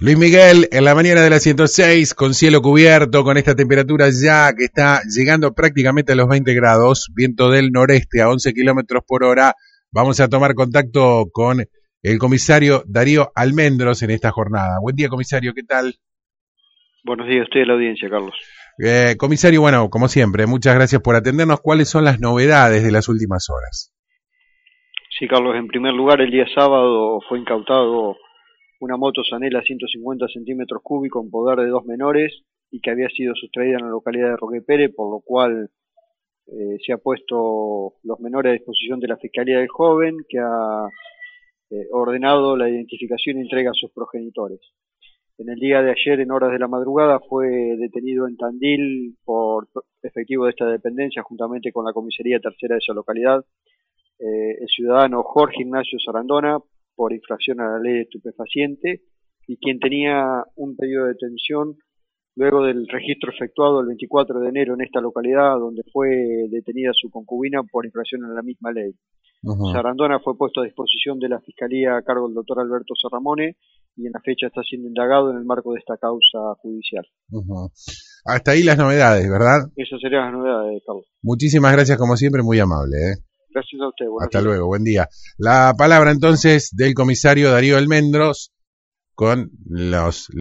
Luis Miguel, en la mañana de la 106, con cielo cubierto, con esta temperatura ya que está llegando prácticamente a los 20 grados, viento del noreste a 11 kilómetros por hora, vamos a tomar contacto con el comisario Darío Almendros en esta jornada. Buen día, comisario, ¿qué tal? Buenos días a usted y a la audiencia, Carlos. Eh, comisario, bueno, como siempre, muchas gracias por atendernos. ¿Cuáles son las novedades de las últimas horas? Sí, Carlos, en primer lugar, el día sábado fue incautado una moto Sanela 150 centímetros cúbicos en poder de dos menores y que había sido sustraída en la localidad de Roque Pérez, por lo cual eh, se ha puesto los menores a disposición de la Fiscalía del Joven, que ha eh, ordenado la identificación y entrega a sus progenitores. En el día de ayer, en horas de la madrugada, fue detenido en Tandil por efectivo de esta dependencia, juntamente con la comisaría tercera de esa localidad, eh, el ciudadano Jorge Ignacio Sarandona, por infracción a la ley de estupefaciente y quien tenía un pedido de detención luego del registro efectuado el 24 de enero en esta localidad donde fue detenida su concubina por infracción a la misma ley. Sarandona fue puesto a disposición de la Fiscalía a cargo del doctor Alberto Serramone y en la fecha está siendo indagado en el marco de esta causa judicial. Hasta ahí las novedades, ¿verdad? Esas serían las novedades, Carlos. Muchísimas gracias, como siempre, muy amable. ¿eh? Gracias a usted. Hasta luego, buen día. La palabra entonces del comisario Darío Almendros con los